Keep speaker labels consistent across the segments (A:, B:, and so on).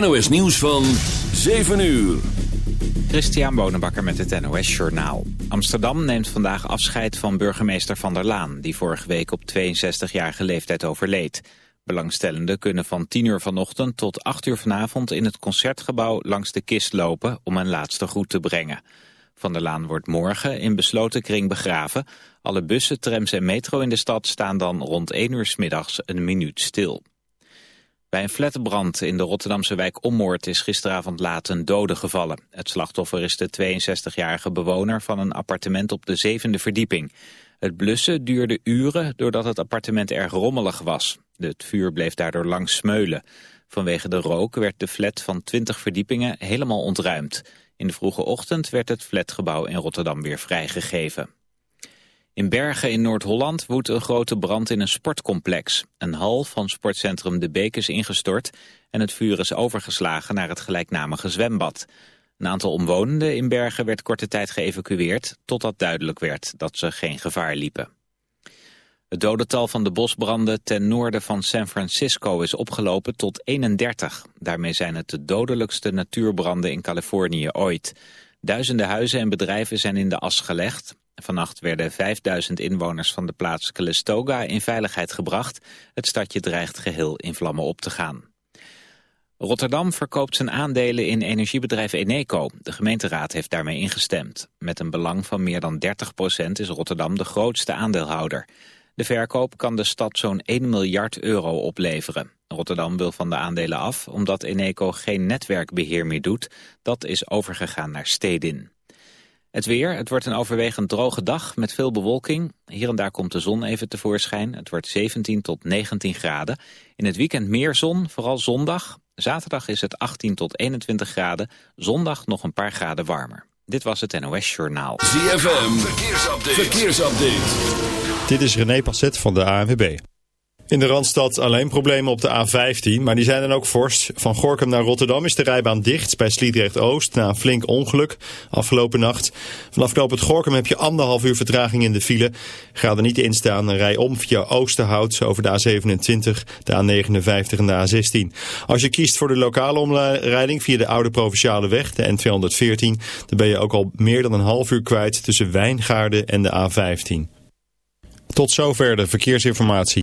A: NOS nieuws van 7 uur.
B: Christian Bonenbakker met het NOS Journaal. Amsterdam neemt vandaag afscheid van burgemeester Van der Laan... die vorige week op 62-jarige leeftijd overleed. Belangstellenden kunnen van 10 uur vanochtend tot 8 uur vanavond... in het Concertgebouw langs de kist lopen om een laatste groet te brengen. Van der Laan wordt morgen in besloten kring begraven. Alle bussen, trams en metro in de stad staan dan rond 1 uur middags een minuut stil. Bij een flatbrand in de Rotterdamse wijk Ommoord is gisteravond laat een dode gevallen. Het slachtoffer is de 62-jarige bewoner van een appartement op de zevende verdieping. Het blussen duurde uren doordat het appartement erg rommelig was. Het vuur bleef daardoor lang smeulen. Vanwege de rook werd de flat van 20 verdiepingen helemaal ontruimd. In de vroege ochtend werd het flatgebouw in Rotterdam weer vrijgegeven. In Bergen in Noord-Holland woedt een grote brand in een sportcomplex. Een hal van sportcentrum De Beek is ingestort en het vuur is overgeslagen naar het gelijknamige zwembad. Een aantal omwonenden in Bergen werd korte tijd geëvacueerd... totdat duidelijk werd dat ze geen gevaar liepen. Het dodental van de bosbranden ten noorden van San Francisco is opgelopen tot 31. Daarmee zijn het de dodelijkste natuurbranden in Californië ooit. Duizenden huizen en bedrijven zijn in de as gelegd. Vannacht werden 5000 inwoners van de plaats Calistoga in veiligheid gebracht. Het stadje dreigt geheel in vlammen op te gaan. Rotterdam verkoopt zijn aandelen in energiebedrijf Eneco. De gemeenteraad heeft daarmee ingestemd. Met een belang van meer dan 30% is Rotterdam de grootste aandeelhouder. De verkoop kan de stad zo'n 1 miljard euro opleveren. Rotterdam wil van de aandelen af omdat Eneco geen netwerkbeheer meer doet. Dat is overgegaan naar Stedin. Het weer, het wordt een overwegend droge dag met veel bewolking. Hier en daar komt de zon even tevoorschijn. Het wordt 17 tot 19 graden. In het weekend meer zon, vooral zondag. Zaterdag is het 18 tot 21 graden. Zondag nog een paar graden warmer. Dit was het NOS Journaal.
A: ZFM, verkeersupdate. verkeersupdate.
C: Dit is René Passet van de ANWB. In de Randstad alleen problemen op de A15, maar die zijn dan ook fors. Van Gorkum naar Rotterdam is de rijbaan dicht bij Sliedrecht-Oost na een flink ongeluk afgelopen nacht. Vanaf knooppunt Gorkum heb je anderhalf uur vertraging in de file. Ga er niet in staan en rij om via Oosterhout over de A27, de A59 en de A16. Als je kiest voor de lokale omrijding via de oude provinciale weg, de N214, dan ben je ook al meer dan een half uur kwijt tussen Wijngaarden en de A15. Tot zover de verkeersinformatie.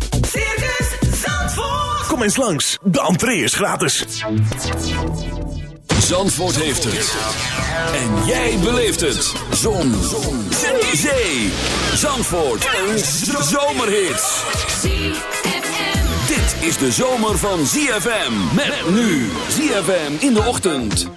D: Kom eens langs, de entree is gratis.
A: Zandvoort heeft het. En jij beleeft het. Zon. Zon. Zee. Zee. Zandvoort. Een zomerhit. Dit is de zomer van ZFM. Met nu ZFM in de ochtend.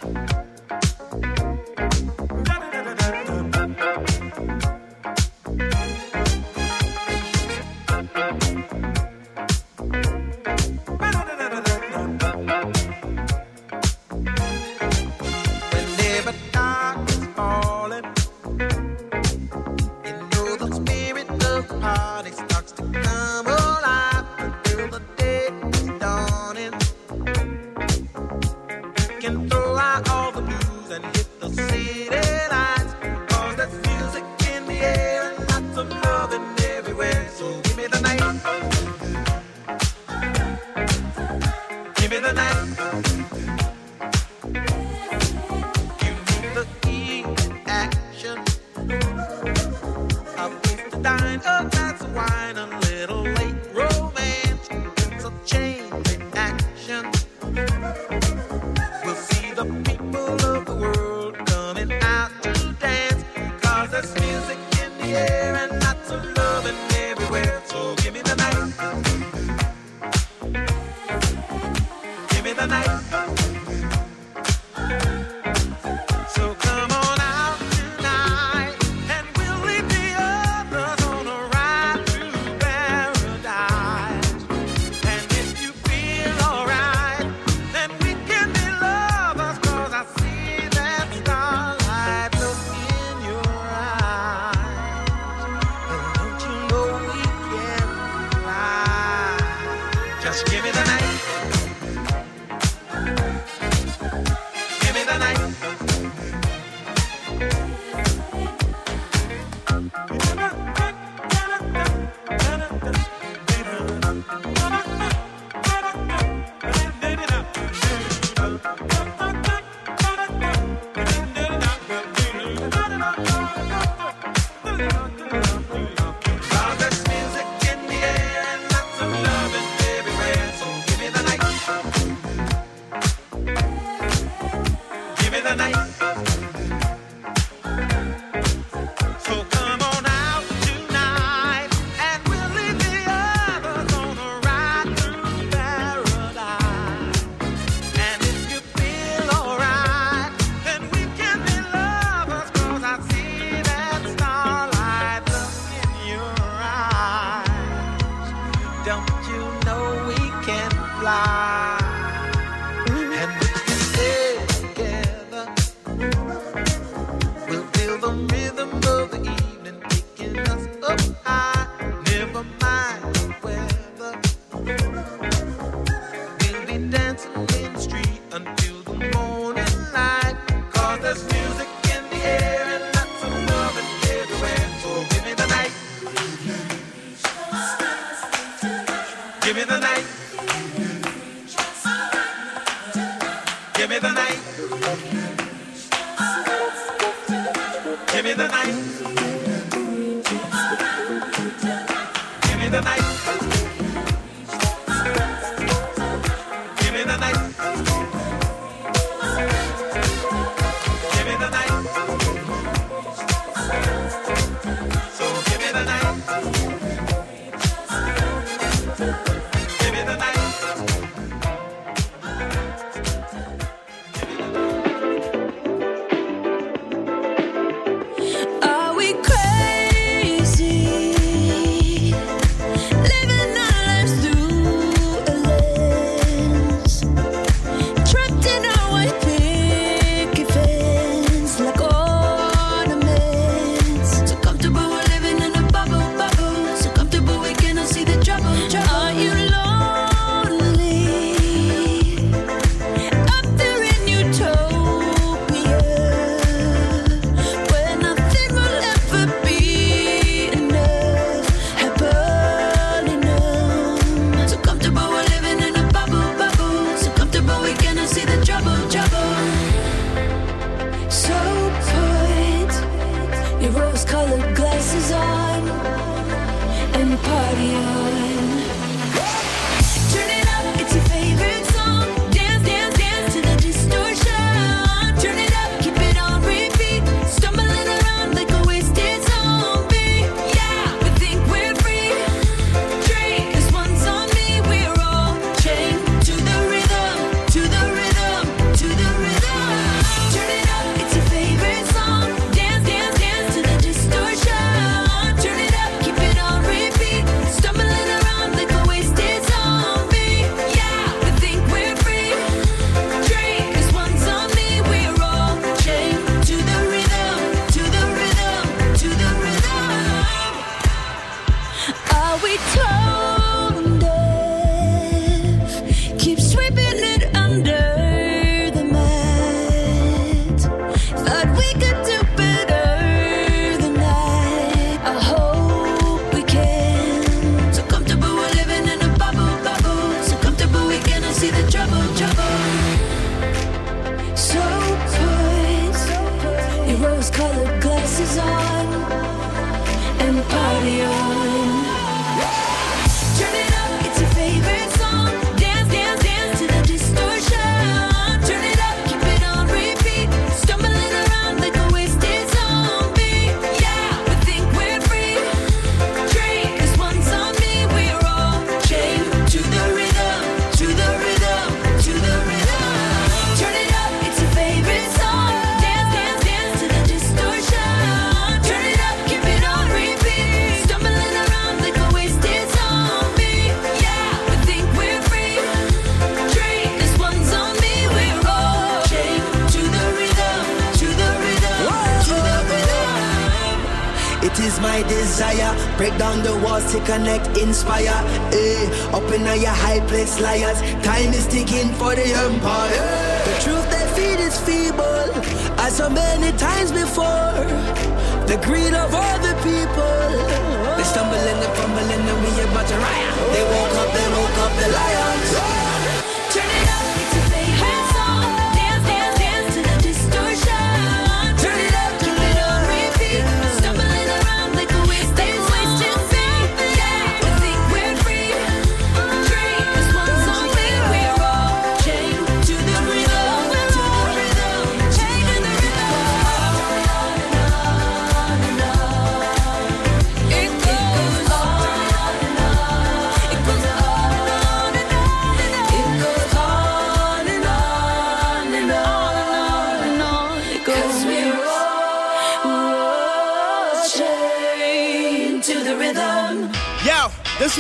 E: Give me the night.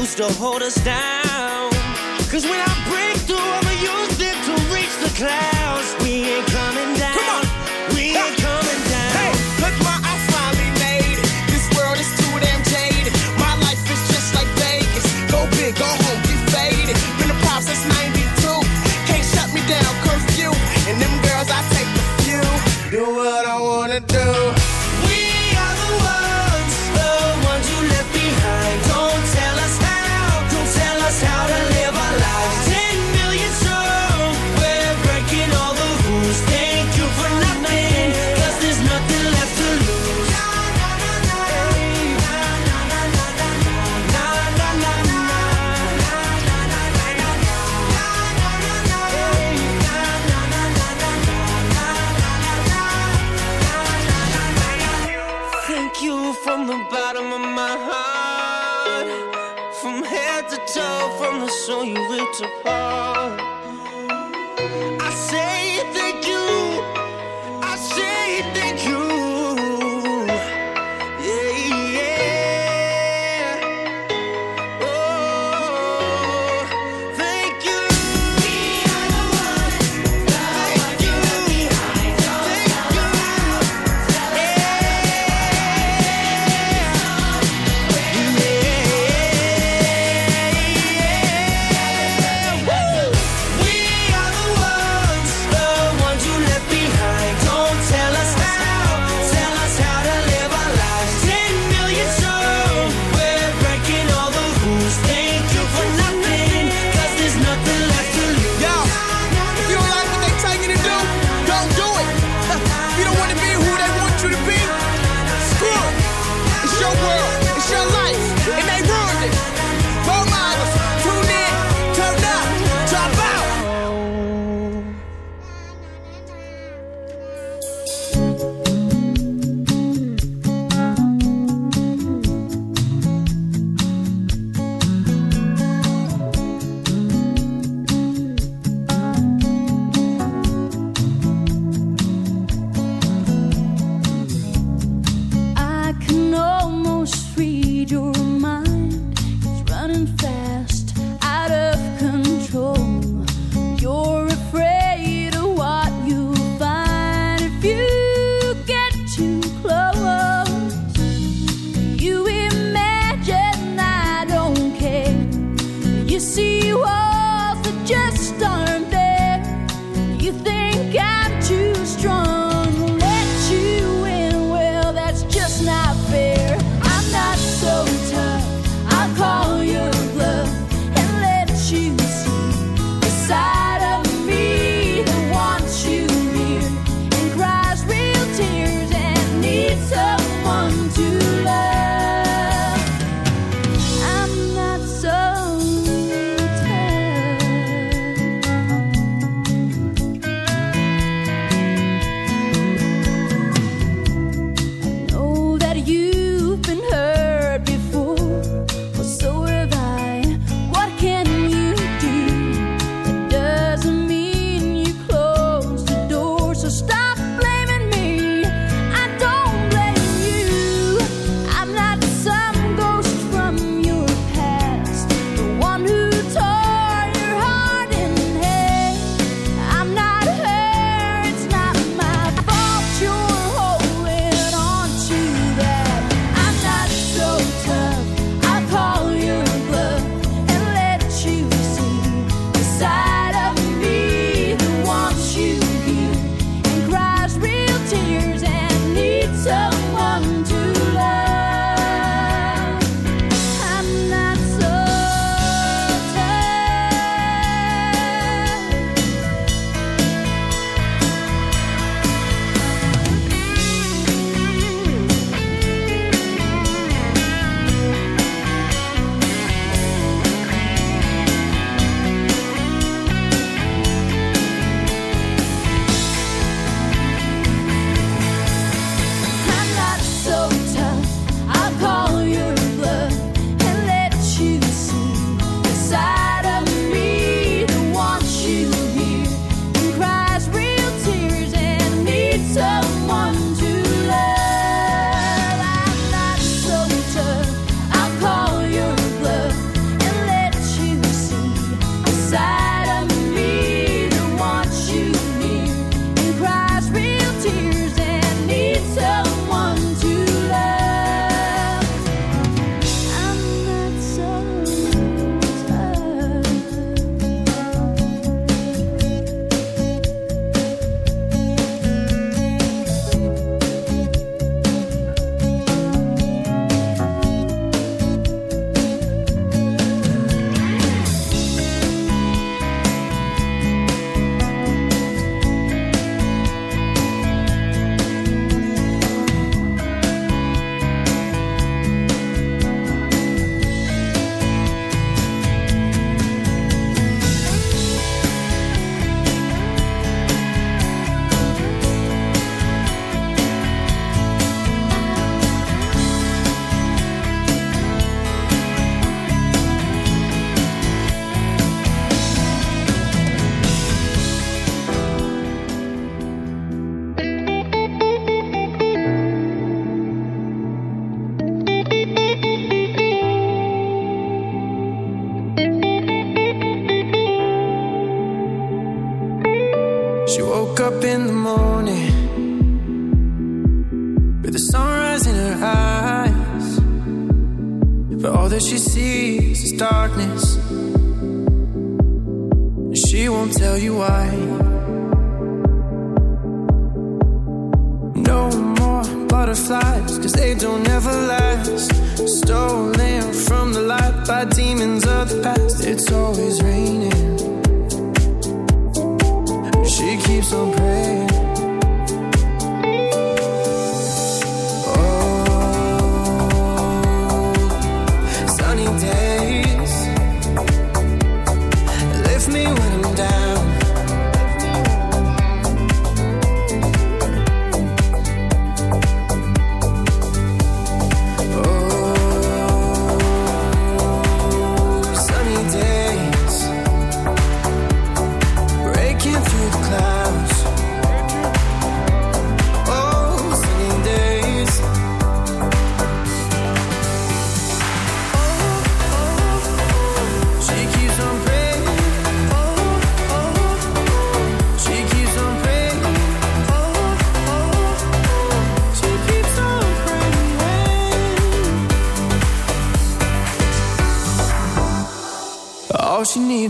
F: used to hold us down. Cause when I break through,
G: I'm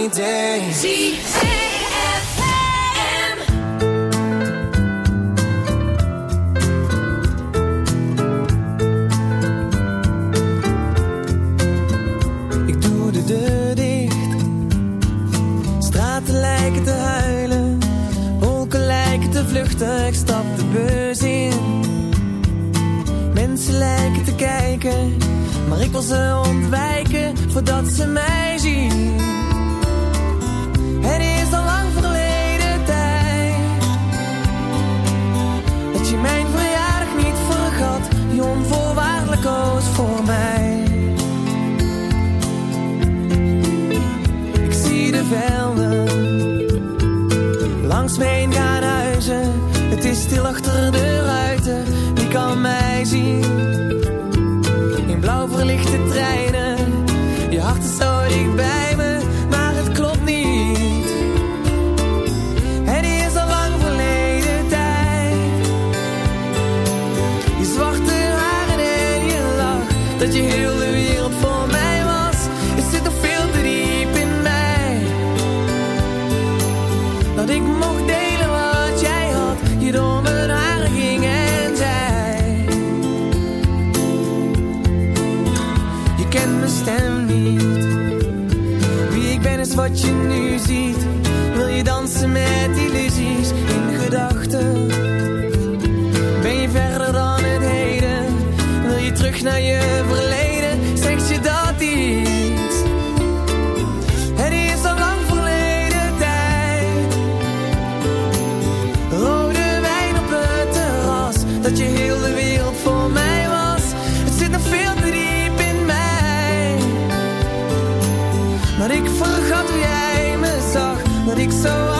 G: sunny day.
F: Ik doe de deur dicht. Straten lijken te huilen. Wolken lijken te vluchten. Ik stap de bus in. Mensen lijken te kijken. Maar ik wil ze ontwijken voordat ze mij zien. kan mij zien. dat je heel de wereld voor mij was. Het zit nog veel te diep in mij.
G: Maar ik vergat hoe jij me zag, dat ik zo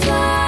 E: fly.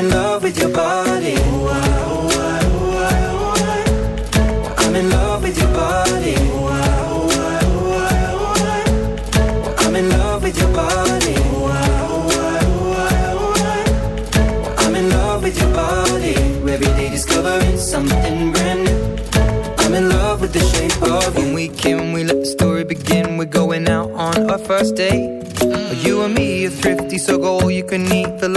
F: in love with your body. I, I, I, I. Well, I'm in love with your body. I, I, I, I. Well, I'm in love with your body. I, I, I, I. Well, I'm in love with your body. Every day discovering something brand new. I'm in love with the shape of you. When we can, we let the story begin. We're going out on our first date. You and me are thrifty, so go all you can eat. Fill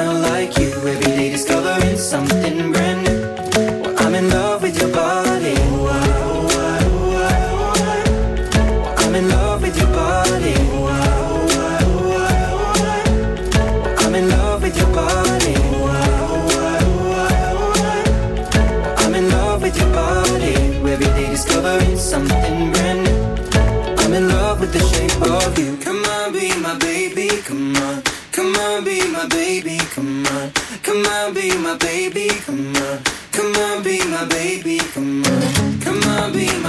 F: Smell like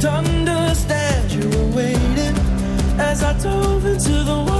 F: Didn't understand you were waiting as I dove into the waterfall.